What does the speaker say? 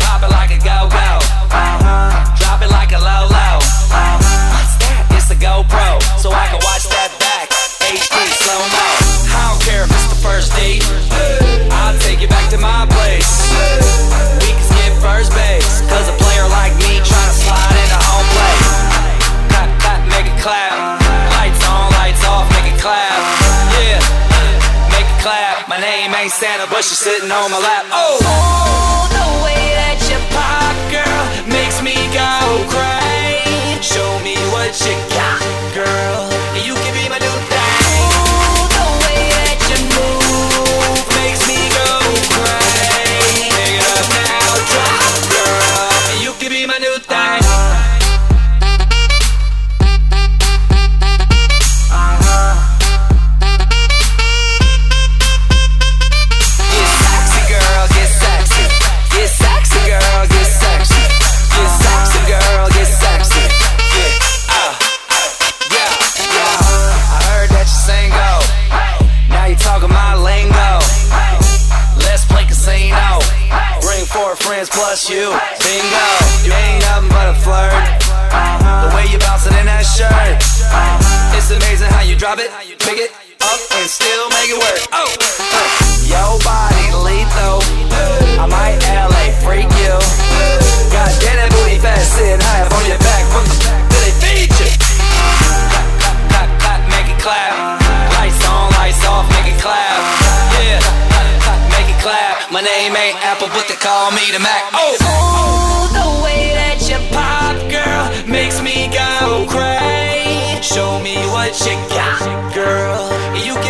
Pop it like a go. but she's sitting on my lap. Oh! plus you. Bingo, you ain't nothing but a flirt. Uh-huh. The way you bouncing in that shirt. Uh-huh. It's amazing how you drop it, pick it up, and still make it work. Oh, uh. your body lethal. I might LA freak you. My name ain't Apple, but they call me the Mac. Oh, Ooh, the way that you pop, girl, makes me go crazy. Show me what you got, girl. You